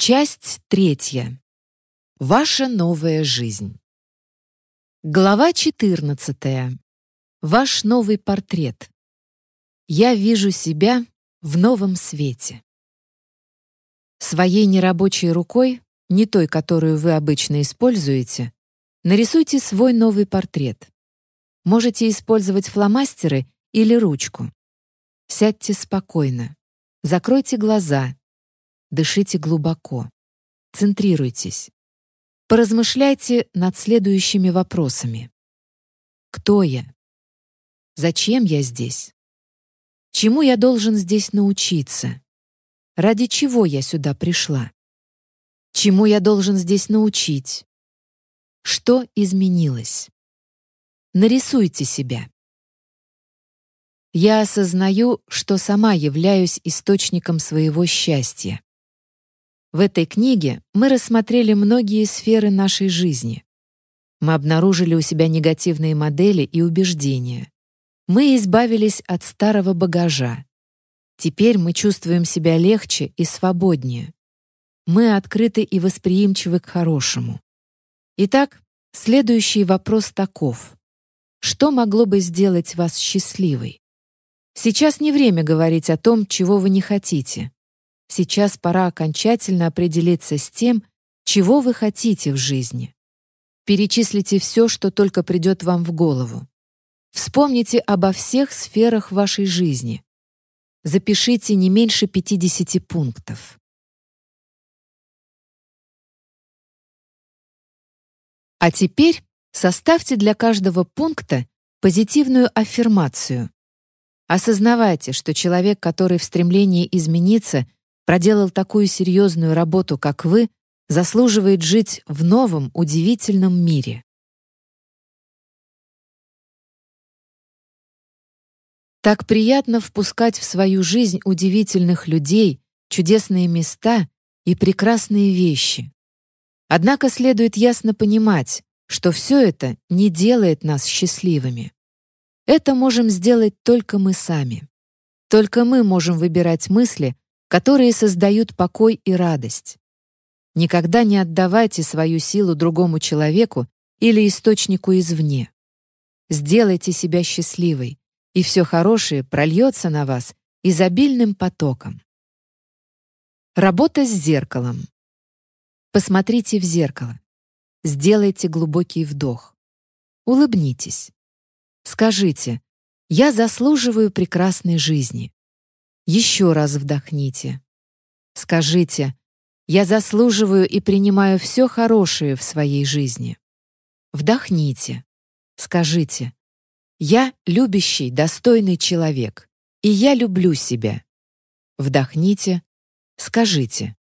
Часть третья. Ваша новая жизнь. Глава 14. Ваш новый портрет. Я вижу себя в новом свете. Своей нерабочей рукой, не той, которую вы обычно используете, нарисуйте свой новый портрет. Можете использовать фломастеры или ручку. Сядьте спокойно. Закройте глаза Дышите глубоко. Центрируйтесь. Поразмышляйте над следующими вопросами. Кто я? Зачем я здесь? Чему я должен здесь научиться? Ради чего я сюда пришла? Чему я должен здесь научить? Что изменилось? Нарисуйте себя. Я осознаю, что сама являюсь источником своего счастья. В этой книге мы рассмотрели многие сферы нашей жизни. Мы обнаружили у себя негативные модели и убеждения. Мы избавились от старого багажа. Теперь мы чувствуем себя легче и свободнее. Мы открыты и восприимчивы к хорошему. Итак, следующий вопрос таков. Что могло бы сделать вас счастливой? Сейчас не время говорить о том, чего вы не хотите. Сейчас пора окончательно определиться с тем, чего вы хотите в жизни. Перечислите все, что только придет вам в голову. Вспомните обо всех сферах вашей жизни. Запишите не меньше 50 пунктов. А теперь составьте для каждого пункта позитивную аффирмацию. Осознавайте, что человек, который в стремлении измениться – проделал такую серьезную работу, как вы, заслуживает жить в новом, удивительном мире. Так приятно впускать в свою жизнь удивительных людей, чудесные места и прекрасные вещи. Однако следует ясно понимать, что все это не делает нас счастливыми. Это можем сделать только мы сами. Только мы можем выбирать мысли, которые создают покой и радость. Никогда не отдавайте свою силу другому человеку или источнику извне. Сделайте себя счастливой, и все хорошее прольется на вас изобильным потоком. Работа с зеркалом. Посмотрите в зеркало. Сделайте глубокий вдох. Улыбнитесь. Скажите «Я заслуживаю прекрасной жизни». Еще раз вдохните. Скажите «Я заслуживаю и принимаю все хорошее в своей жизни». Вдохните. Скажите «Я любящий, достойный человек, и я люблю себя». Вдохните. Скажите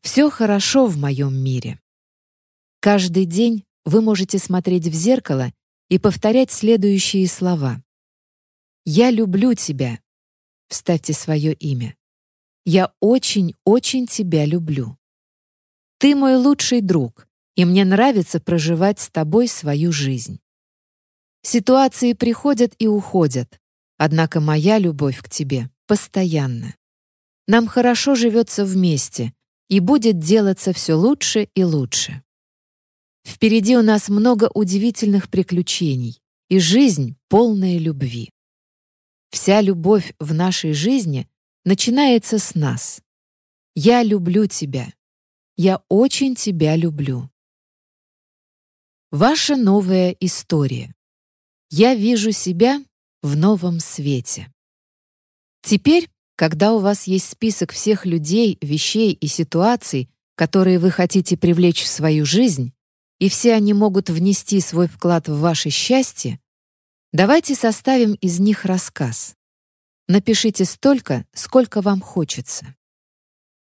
«Все хорошо в моем мире». Каждый день вы можете смотреть в зеркало и повторять следующие слова. «Я люблю тебя, Вставьте свое имя. Я очень-очень тебя люблю. Ты мой лучший друг, и мне нравится проживать с тобой свою жизнь. Ситуации приходят и уходят, однако моя любовь к тебе постоянна. Нам хорошо живется вместе, и будет делаться все лучше и лучше. Впереди у нас много удивительных приключений, и жизнь полная любви. Вся любовь в нашей жизни начинается с нас. Я люблю тебя. Я очень тебя люблю. Ваша новая история. Я вижу себя в новом свете. Теперь, когда у вас есть список всех людей, вещей и ситуаций, которые вы хотите привлечь в свою жизнь, и все они могут внести свой вклад в ваше счастье, Давайте составим из них рассказ. Напишите столько, сколько вам хочется.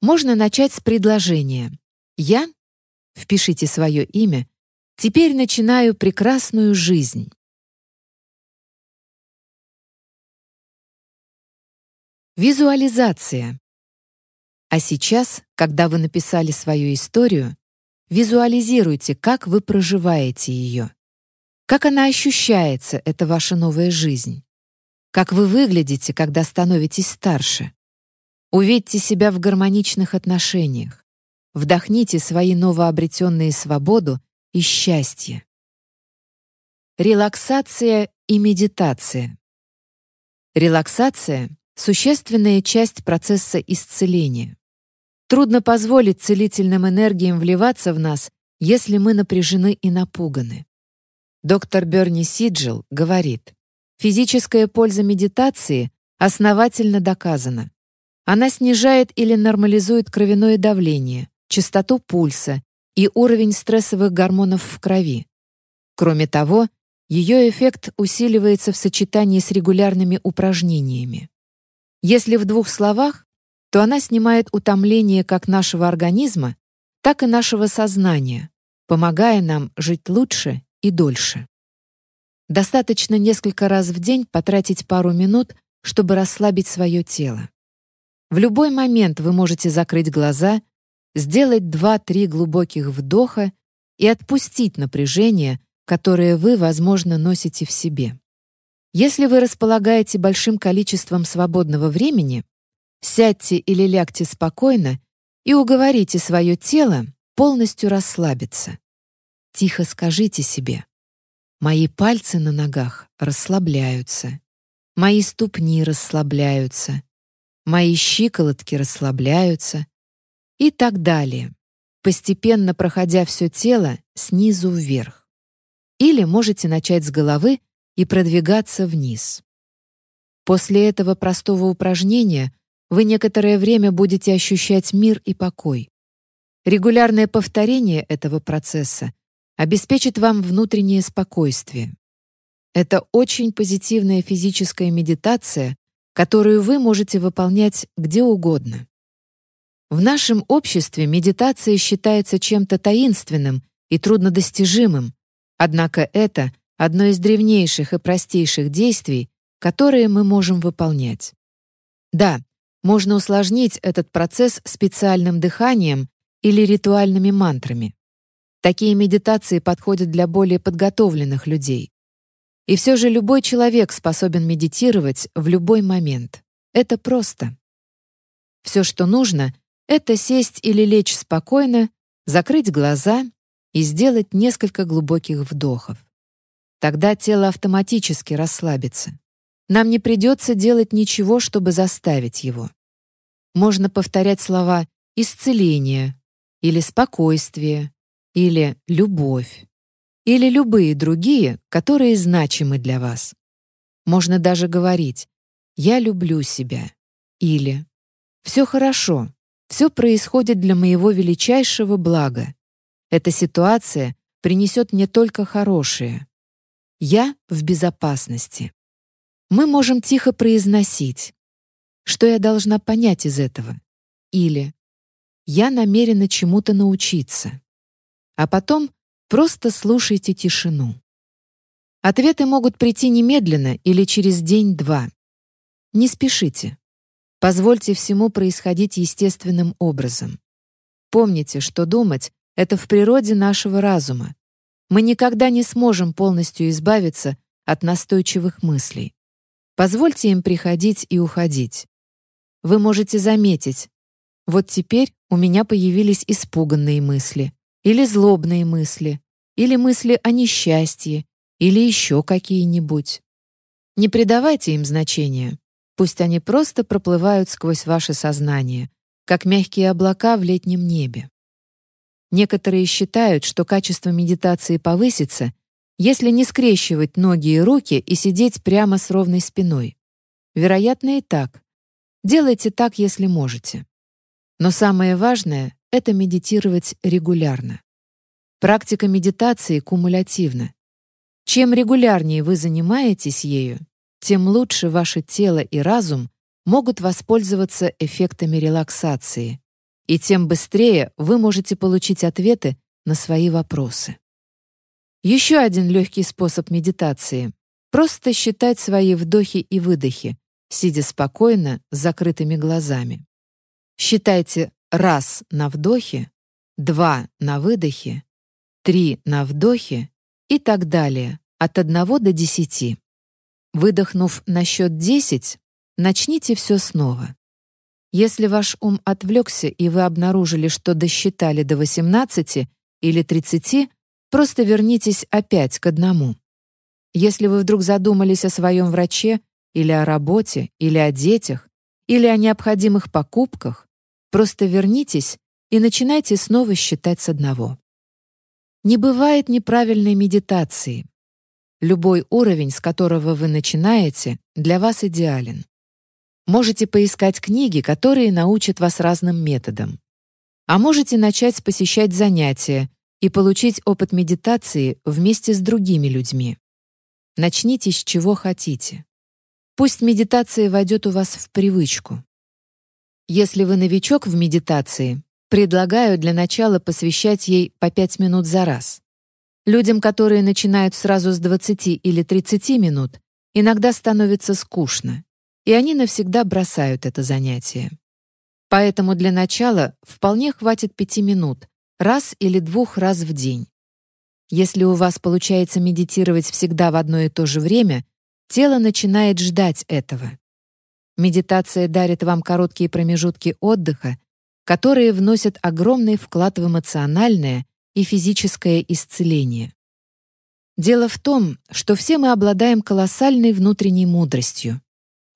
Можно начать с предложения «Я» — впишите свое имя — «теперь начинаю прекрасную жизнь». Визуализация. А сейчас, когда вы написали свою историю, визуализируйте, как вы проживаете ее. Как она ощущается, эта ваша новая жизнь? Как вы выглядите, когда становитесь старше? Увидьте себя в гармоничных отношениях. вдохните свои новообретенные свободу и счастье. Релаксация и медитация. Релаксация — существенная часть процесса исцеления. Трудно позволить целительным энергиям вливаться в нас, если мы напряжены и напуганы. Доктор Берни Сиджел говорит, физическая польза медитации основательно доказана. Она снижает или нормализует кровяное давление, частоту пульса и уровень стрессовых гормонов в крови. Кроме того, ее эффект усиливается в сочетании с регулярными упражнениями. Если в двух словах, то она снимает утомление как нашего организма, так и нашего сознания, помогая нам жить лучше и дольше. Достаточно несколько раз в день потратить пару минут, чтобы расслабить свое тело. В любой момент вы можете закрыть глаза, сделать 2-3 глубоких вдоха и отпустить напряжение, которое вы, возможно, носите в себе. Если вы располагаете большим количеством свободного времени, сядьте или лягте спокойно и уговорите свое тело полностью расслабиться. Тихо скажите себе «Мои пальцы на ногах расслабляются, мои ступни расслабляются, мои щиколотки расслабляются» и так далее, постепенно проходя все тело снизу вверх. Или можете начать с головы и продвигаться вниз. После этого простого упражнения вы некоторое время будете ощущать мир и покой. Регулярное повторение этого процесса обеспечит вам внутреннее спокойствие. Это очень позитивная физическая медитация, которую вы можете выполнять где угодно. В нашем обществе медитация считается чем-то таинственным и труднодостижимым, однако это одно из древнейших и простейших действий, которые мы можем выполнять. Да, можно усложнить этот процесс специальным дыханием или ритуальными мантрами. Такие медитации подходят для более подготовленных людей. И все же любой человек способен медитировать в любой момент. Это просто. Все, что нужно, это сесть или лечь спокойно, закрыть глаза и сделать несколько глубоких вдохов. Тогда тело автоматически расслабится. Нам не придется делать ничего, чтобы заставить его. Можно повторять слова «исцеление» или «спокойствие», или любовь, или любые другие, которые значимы для вас. Можно даже говорить «я люблю себя» или «все хорошо, все происходит для моего величайшего блага. Эта ситуация принесет мне только хорошее. Я в безопасности». Мы можем тихо произносить «что я должна понять из этого» или «я намерена чему-то научиться». А потом просто слушайте тишину. Ответы могут прийти немедленно или через день-два. Не спешите. Позвольте всему происходить естественным образом. Помните, что думать — это в природе нашего разума. Мы никогда не сможем полностью избавиться от настойчивых мыслей. Позвольте им приходить и уходить. Вы можете заметить, вот теперь у меня появились испуганные мысли, или злобные мысли, или мысли о несчастье, или еще какие-нибудь. Не придавайте им значения. Пусть они просто проплывают сквозь ваше сознание, как мягкие облака в летнем небе. Некоторые считают, что качество медитации повысится, если не скрещивать ноги и руки и сидеть прямо с ровной спиной. Вероятно, и так. Делайте так, если можете. Но самое важное это медитировать регулярно. Практика медитации кумулятивна. Чем регулярнее вы занимаетесь ею, тем лучше ваше тело и разум могут воспользоваться эффектами релаксации, и тем быстрее вы можете получить ответы на свои вопросы. Еще один легкий способ медитации — просто считать свои вдохи и выдохи, сидя спокойно с закрытыми глазами. Считайте раз на вдохе, два на выдохе, три на вдохе и так далее, от одного до десяти. Выдохнув на счет десять, начните все снова. Если ваш ум отвлекся и вы обнаружили, что досчитали до 18 или 30, просто вернитесь опять к одному. Если вы вдруг задумались о своем враче или о работе, или о детях, или о необходимых покупках, просто вернитесь и начинайте снова считать с одного. Не бывает неправильной медитации. Любой уровень, с которого вы начинаете, для вас идеален. Можете поискать книги, которые научат вас разным методам. А можете начать посещать занятия и получить опыт медитации вместе с другими людьми. Начните с чего хотите. Пусть медитация войдет у вас в привычку. Если вы новичок в медитации, предлагаю для начала посвящать ей по 5 минут за раз. Людям, которые начинают сразу с 20 или 30 минут, иногда становится скучно, и они навсегда бросают это занятие. Поэтому для начала вполне хватит 5 минут, раз или двух раз в день. Если у вас получается медитировать всегда в одно и то же время, тело начинает ждать этого. Медитация дарит вам короткие промежутки отдыха, которые вносят огромный вклад в эмоциональное и физическое исцеление. Дело в том, что все мы обладаем колоссальной внутренней мудростью.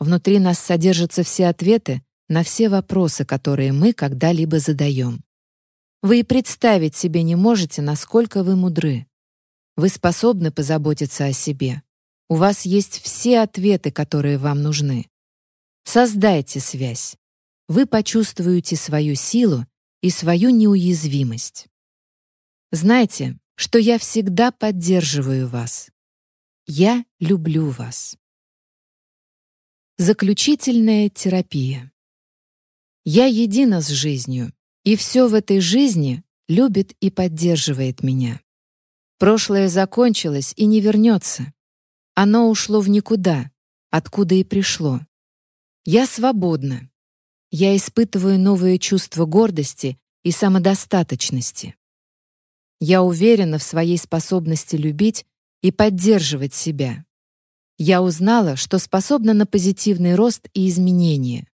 Внутри нас содержатся все ответы на все вопросы, которые мы когда-либо задаем. Вы и представить себе не можете, насколько вы мудры. Вы способны позаботиться о себе. У вас есть все ответы, которые вам нужны. Создайте связь. Вы почувствуете свою силу и свою неуязвимость. Знайте, что я всегда поддерживаю вас. Я люблю вас. Заключительная терапия. Я едина с жизнью, и все в этой жизни любит и поддерживает меня. Прошлое закончилось и не вернется. Оно ушло в никуда, откуда и пришло. Я свободна. Я испытываю новые чувства гордости и самодостаточности. Я уверена в своей способности любить и поддерживать себя. Я узнала, что способна на позитивный рост и изменения.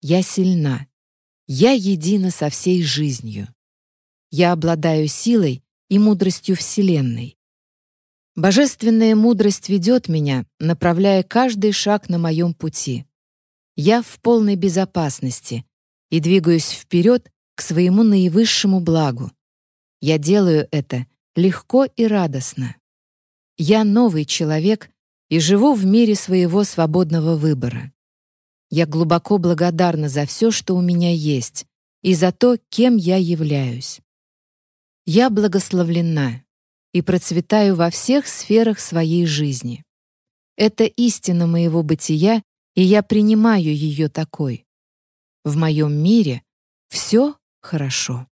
Я сильна. Я едина со всей жизнью. Я обладаю силой и мудростью Вселенной. Божественная мудрость ведет меня, направляя каждый шаг на моем пути. Я в полной безопасности и двигаюсь вперед к своему наивысшему благу. Я делаю это легко и радостно. Я новый человек и живу в мире своего свободного выбора. Я глубоко благодарна за все, что у меня есть, и за то, кем я являюсь. Я благословлена и процветаю во всех сферах своей жизни. Это истина моего бытия, и я принимаю ее такой. В моем мире все хорошо.